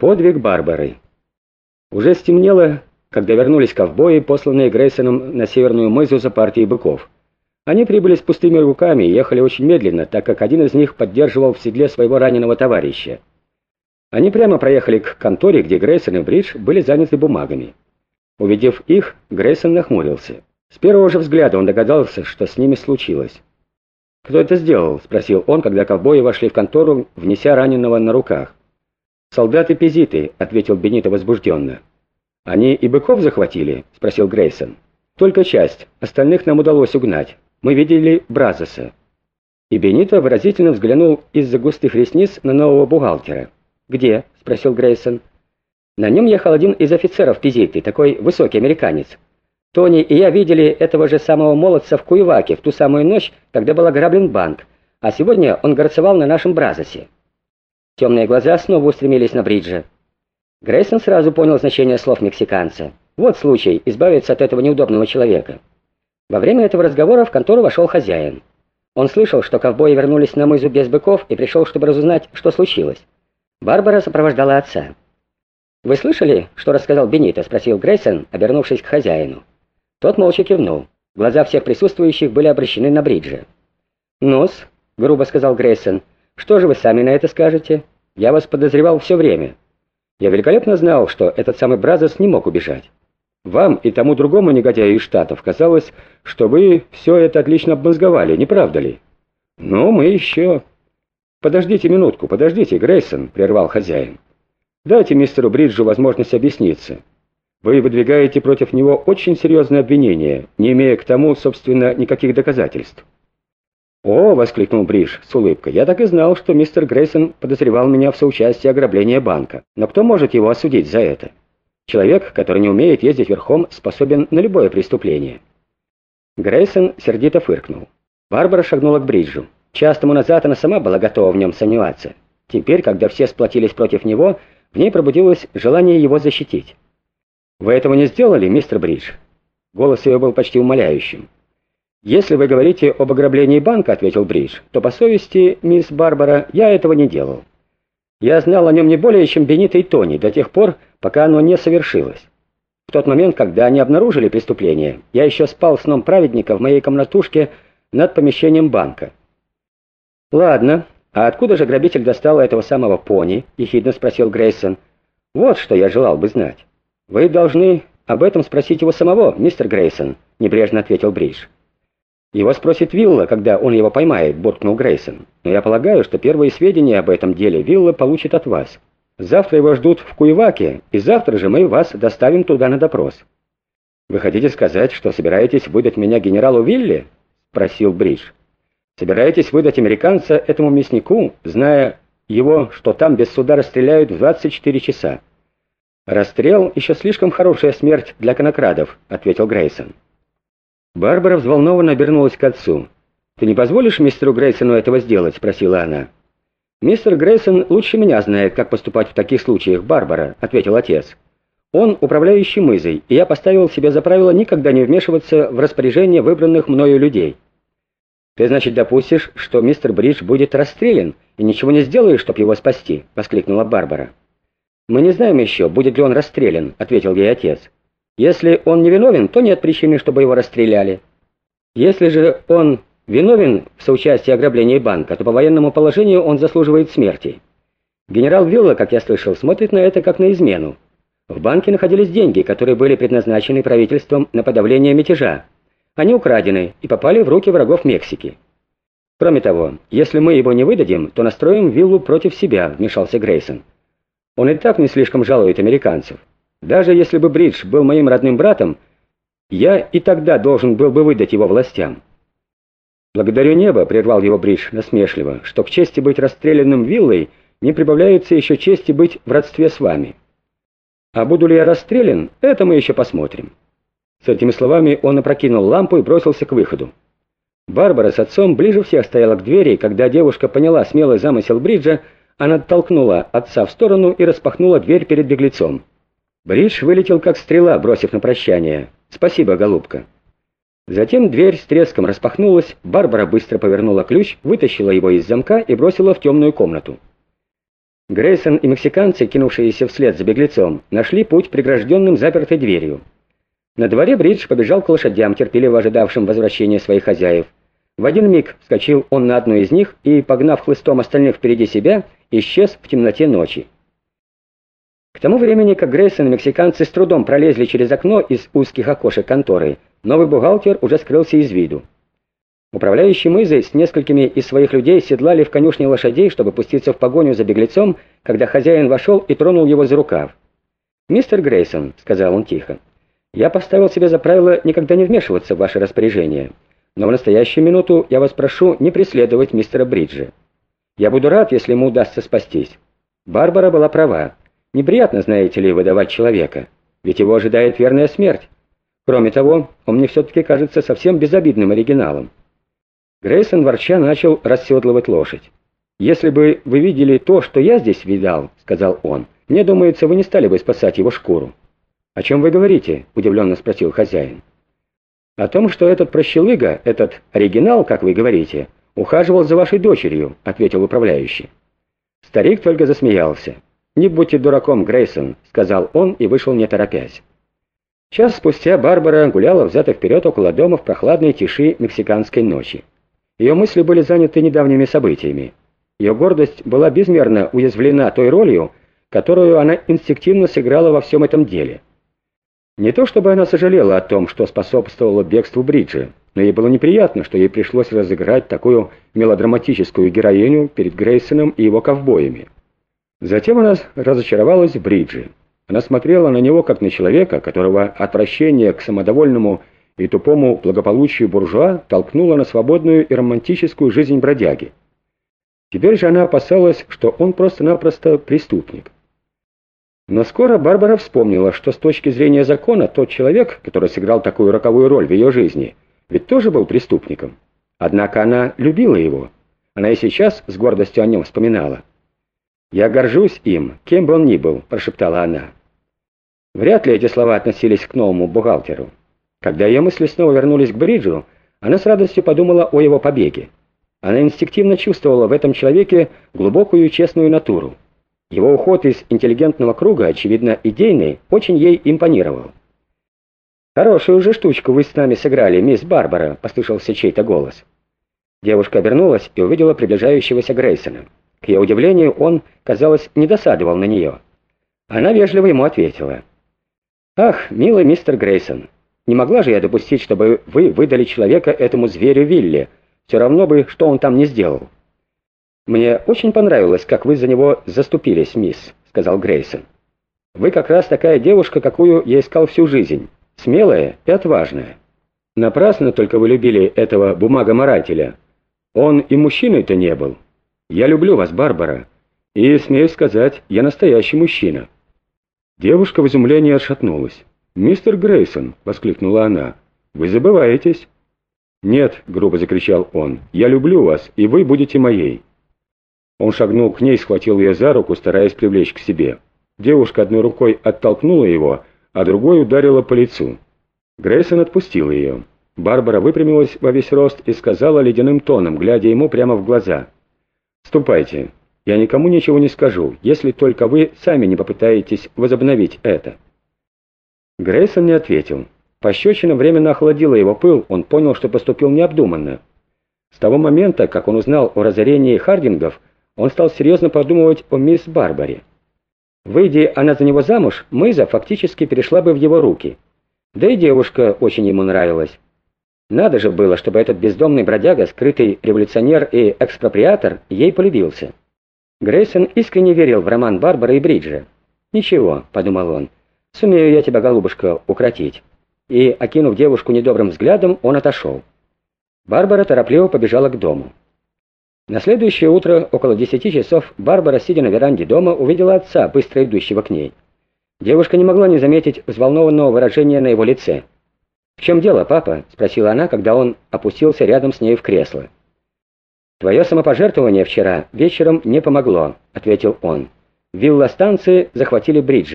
Подвиг Барбары. Уже стемнело, когда вернулись ковбои, посланные Грейсоном на северную мызу за партией быков. Они прибыли с пустыми руками и ехали очень медленно, так как один из них поддерживал в седле своего раненого товарища. Они прямо проехали к конторе, где Грейсон и Бридж были заняты бумагами. Увидев их, Грейсон нахмурился. С первого же взгляда он догадался, что с ними случилось. «Кто это сделал?» — спросил он, когда ковбои вошли в контору, внеся раненого на руках. «Солдаты-пизиты», — ответил Бенито возбужденно. «Они и быков захватили?» — спросил Грейсон. «Только часть. Остальных нам удалось угнать. Мы видели Бразоса». И Бенито выразительно взглянул из-за густых ресниц на нового бухгалтера. «Где?» — спросил Грейсон. На нем ехал один из офицеров Пизиты, такой высокий американец. Тони и я видели этого же самого молодца в Куеваке в ту самую ночь, когда был ограблен банк, а сегодня он горцевал на нашем Бразосе. Темные глаза снова устремились на Бриджа. Грейсон сразу понял значение слов мексиканца. Вот случай избавиться от этого неудобного человека. Во время этого разговора в контору вошел хозяин. Он слышал, что ковбои вернулись на мызу без быков и пришел, чтобы разузнать, что случилось. Барбара сопровождала отца. «Вы слышали, что рассказал Бенито?» — спросил Грейсон, обернувшись к хозяину. Тот молча кивнул. Глаза всех присутствующих были обращены на Бриджа. «Ну-с», — грубо сказал Грейсон, — «что же вы сами на это скажете?» Я вас подозревал все время. Я великолепно знал, что этот самый Бразос не мог убежать. Вам и тому другому негодяю из Штатов казалось, что вы все это отлично обмозговали, не правда ли? Ну, мы еще... Подождите минутку, подождите, Грейсон, прервал хозяин. Дайте мистеру Бриджу возможность объясниться. Вы выдвигаете против него очень серьезное обвинение, не имея к тому, собственно, никаких доказательств. «О!» — воскликнул Бриш с улыбкой. «Я так и знал, что мистер Грейсон подозревал меня в соучастии ограбления банка. Но кто может его осудить за это? Человек, который не умеет ездить верхом, способен на любое преступление». Грейсон сердито фыркнул. Барбара шагнула к Бриджу. Час тому назад она сама была готова в нем сомневаться. Теперь, когда все сплотились против него, в ней пробудилось желание его защитить. «Вы этого не сделали, мистер Бридж?» Голос ее был почти умоляющим. «Если вы говорите об ограблении банка, — ответил Бридж, — то по совести, мисс Барбара, я этого не делал. Я знал о нем не более, чем Бенито и Тони, до тех пор, пока оно не совершилось. В тот момент, когда они обнаружили преступление, я еще спал сном праведника в моей комнатушке над помещением банка. «Ладно, а откуда же грабитель достал этого самого пони?» — ехидно спросил Грейсон. «Вот что я желал бы знать. Вы должны об этом спросить его самого, мистер Грейсон», — небрежно ответил Бридж. «Его спросит Вилла, когда он его поймает», — буркнул Грейсон. «Но я полагаю, что первые сведения об этом деле Вилла получит от вас. Завтра его ждут в Куеваке, и завтра же мы вас доставим туда на допрос». «Вы хотите сказать, что собираетесь выдать меня генералу Вилле?» — спросил Бридж. «Собираетесь выдать американца этому мяснику, зная его, что там без суда расстреляют в 24 часа?» «Расстрел — еще слишком хорошая смерть для конокрадов», — ответил Грейсон. Барбара взволнованно обернулась к отцу. «Ты не позволишь мистеру Грейсону этого сделать?» — спросила она. «Мистер Грейсон лучше меня знает, как поступать в таких случаях, Барбара», — ответил отец. «Он управляющий мызой, и я поставил себе за правило никогда не вмешиваться в распоряжение выбранных мною людей». «Ты, значит, допустишь, что мистер Бридж будет расстрелян, и ничего не сделаешь, чтобы его спасти?» — воскликнула Барбара. «Мы не знаем еще, будет ли он расстрелян», — ответил ей отец. Если он не виновен, то нет причины, чтобы его расстреляли. Если же он виновен в соучастии ограбления банка, то по военному положению он заслуживает смерти. Генерал Вилла, как я слышал, смотрит на это как на измену. В банке находились деньги, которые были предназначены правительством на подавление мятежа. Они украдены и попали в руки врагов Мексики. Кроме того, если мы его не выдадим, то настроим Виллу против себя, вмешался Грейсон. Он и так не слишком жалует американцев. Даже если бы Бридж был моим родным братом, я и тогда должен был бы выдать его властям. «Благодарю небо», — прервал его Бридж насмешливо, «что к чести быть расстрелянным виллой не прибавляется еще чести быть в родстве с вами. А буду ли я расстрелян, это мы еще посмотрим». С этими словами он опрокинул лампу и бросился к выходу. Барбара с отцом ближе всех стояла к двери, и когда девушка поняла смелый замысел Бриджа, она оттолкнула отца в сторону и распахнула дверь перед беглецом. Бридж вылетел как стрела, бросив на прощание. «Спасибо, голубка». Затем дверь с треском распахнулась, Барбара быстро повернула ключ, вытащила его из замка и бросила в темную комнату. Грейсон и мексиканцы, кинувшиеся вслед за беглецом, нашли путь прегражденным запертой дверью. На дворе Бридж побежал к лошадям, терпеливо ожидавшим возвращения своих хозяев. В один миг вскочил он на одну из них и, погнав хлыстом остальных впереди себя, исчез в темноте ночи. К тому времени, как Грейсон и мексиканцы с трудом пролезли через окно из узких окошек конторы, новый бухгалтер уже скрылся из виду. Управляющий мызой с несколькими из своих людей седлали в конюшне лошадей, чтобы пуститься в погоню за беглецом, когда хозяин вошел и тронул его за рукав. «Мистер Грейсон», — сказал он тихо, — «я поставил себе за правило никогда не вмешиваться в ваше распоряжение, но в настоящую минуту я вас прошу не преследовать мистера Бриджа. Я буду рад, если ему удастся спастись. Барбара была права. Неприятно, знаете ли, выдавать человека, ведь его ожидает верная смерть. Кроме того, он мне все-таки кажется совсем безобидным оригиналом». Грейсон ворча начал расседлывать лошадь. «Если бы вы видели то, что я здесь видал», — сказал он, — «мне думается, вы не стали бы спасать его шкуру». «О чем вы говорите?» — удивленно спросил хозяин. «О том, что этот прощелыга, этот оригинал, как вы говорите, ухаживал за вашей дочерью», — ответил управляющий. Старик только засмеялся. «Не будьте дураком, Грейсон», — сказал он и вышел не торопясь. Час спустя Барбара гуляла взад и вперед около дома в прохладной тиши мексиканской ночи. Ее мысли были заняты недавними событиями. Ее гордость была безмерно уязвлена той ролью, которую она инстинктивно сыграла во всем этом деле. Не то чтобы она сожалела о том, что способствовало бегству Бриджи, но ей было неприятно, что ей пришлось разыграть такую мелодраматическую героиню перед Грейсоном и его ковбоями. Затем она разочаровалась в Бриджи. Она смотрела на него как на человека, которого отвращение к самодовольному и тупому благополучию буржуа толкнула на свободную и романтическую жизнь бродяги. Теперь же она опасалась, что он просто-напросто преступник. Но скоро Барбара вспомнила, что с точки зрения закона тот человек, который сыграл такую роковую роль в ее жизни, ведь тоже был преступником. Однако она любила его. Она и сейчас с гордостью о нем вспоминала. «Я горжусь им, кем бы он ни был», — прошептала она. Вряд ли эти слова относились к новому бухгалтеру. Когда ее мысли снова вернулись к Бриджу, она с радостью подумала о его побеге. Она инстинктивно чувствовала в этом человеке глубокую и честную натуру. Его уход из интеллигентного круга, очевидно идейный, очень ей импонировал. «Хорошую уже штучку вы с нами сыграли, мисс Барбара», — послышался чей-то голос. Девушка обернулась и увидела приближающегося Грейсона. К ее удивлению, он, казалось, не досадовал на нее. Она вежливо ему ответила. «Ах, милый мистер Грейсон, не могла же я допустить, чтобы вы выдали человека этому зверю Вилли. Все равно бы, что он там не сделал. «Мне очень понравилось, как вы за него заступились, мисс», — сказал Грейсон. «Вы как раз такая девушка, какую я искал всю жизнь. Смелая и отважная. Напрасно только вы любили этого бумагоморателя. Он и мужчиной-то не был. Я люблю вас, Барбара. И, смею сказать, я настоящий мужчина». Девушка в изумлении отшатнулась. «Мистер Грейсон!» — воскликнула она. «Вы забываетесь!» «Нет!» — грубо закричал он. «Я люблю вас, и вы будете моей!» Он шагнул к ней, схватил ее за руку, стараясь привлечь к себе. Девушка одной рукой оттолкнула его, а другой ударила по лицу. Грейсон отпустил ее. Барбара выпрямилась во весь рост и сказала ледяным тоном, глядя ему прямо в глаза. «Ступайте. Я никому ничего не скажу, если только вы сами не попытаетесь возобновить это». Грейсон не ответил. Пощечина временно охладила его пыл, он понял, что поступил необдуманно. С того момента, как он узнал о разорении Хардингов, он стал серьезно подумывать о мисс Барбаре. Выйдя она за него замуж, Мыза фактически перешла бы в его руки. Да и девушка очень ему нравилась. Надо же было, чтобы этот бездомный бродяга, скрытый революционер и экспроприатор, ей полюбился. Грейсон искренне верил в роман Барбары и Бриджа. «Ничего», — подумал он, — «Сумею я тебя, голубушка, укротить». И, окинув девушку недобрым взглядом, он отошел. Барбара торопливо побежала к дому. На следующее утро, около десяти часов, Барбара, сидя на веранде дома, увидела отца, быстро идущего к ней. Девушка не могла не заметить взволнованного выражения на его лице. «В чем дело, папа?» — спросила она, когда он опустился рядом с ней в кресло. «Твое самопожертвование вчера вечером не помогло», — ответил он. «Вилла станции захватили бридж.